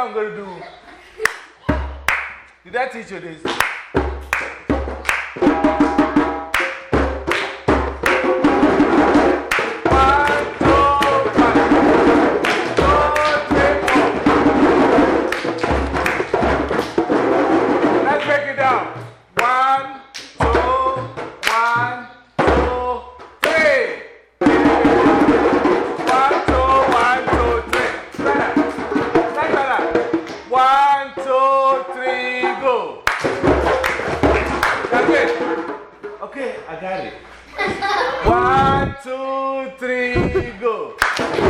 I'm going to do. Did I teach you this? you go.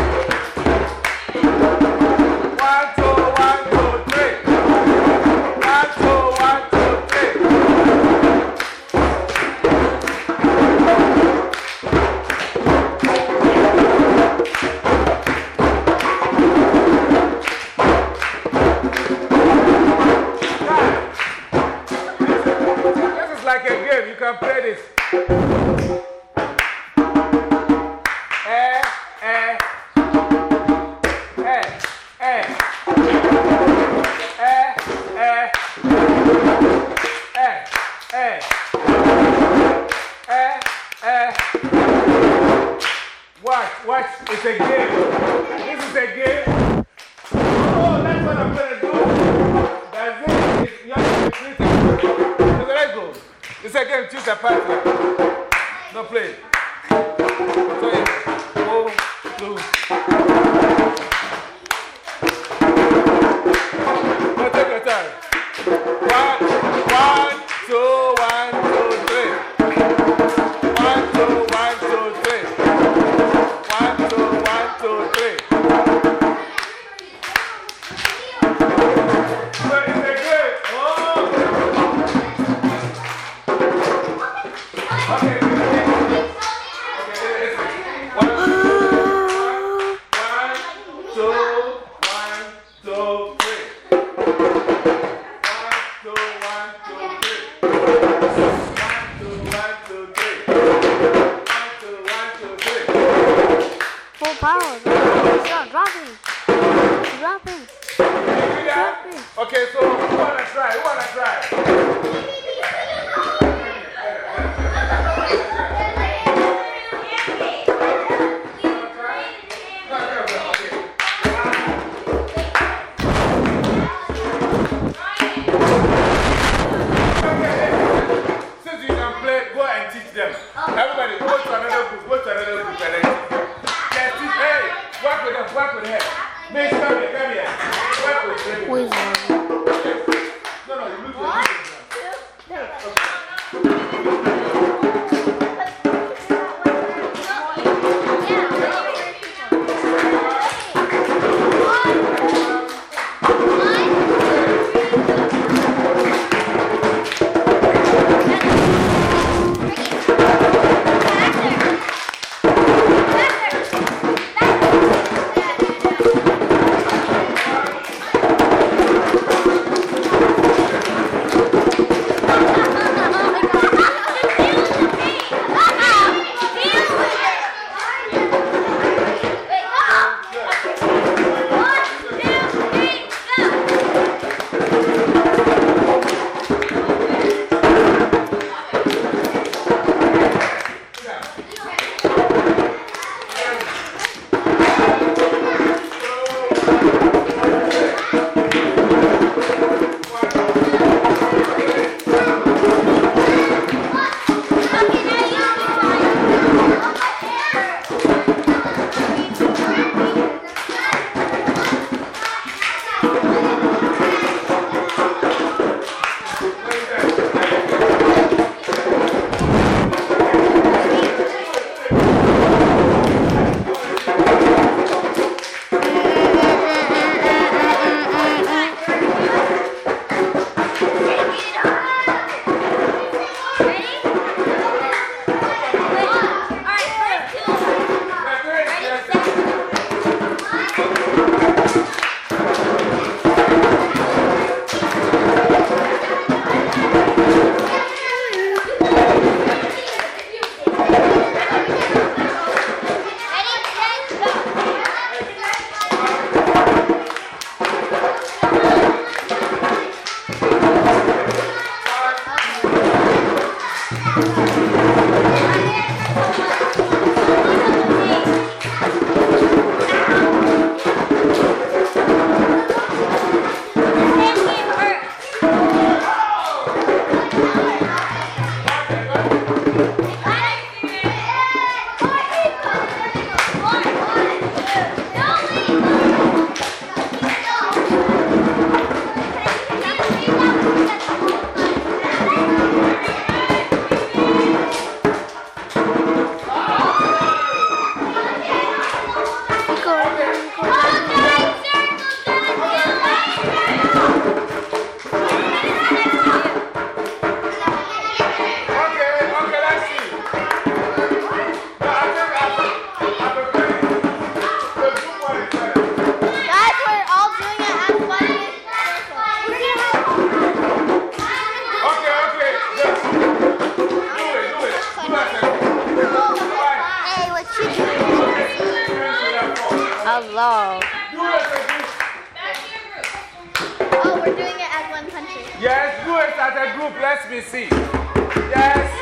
Okay, so who wanna try? Who wanna try? Oh, we're doing it as one country. Yes, do it as a group. Let's see. Yes.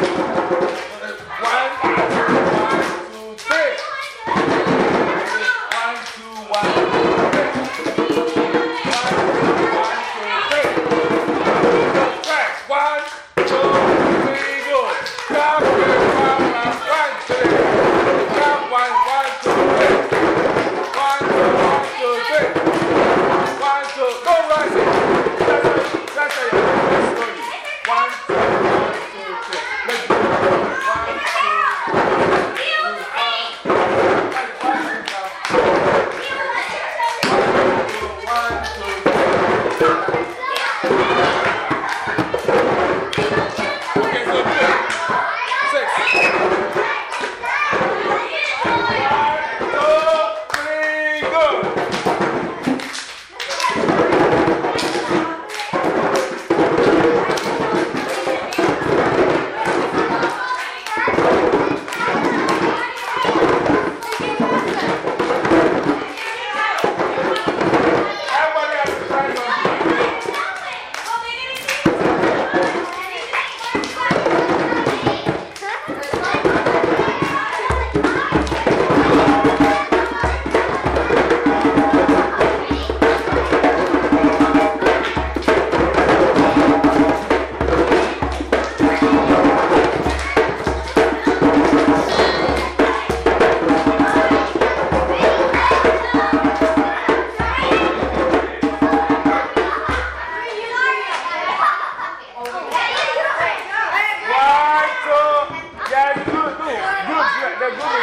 One. good.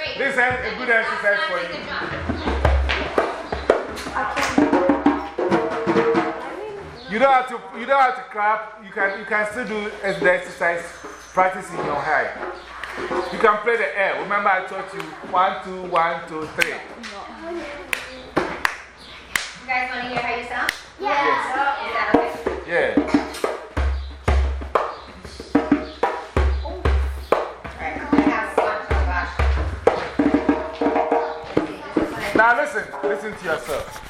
To. This is a good exercise for you. You don't have to, you don't have to clap. You can, you can still do as the exercise, practice in your head. You can play the air. Remember, I taught you one, two, one, two, three. You guys want to hear how you sound? Yes. Is that okay? Yeah. Now listen, listen to yourself.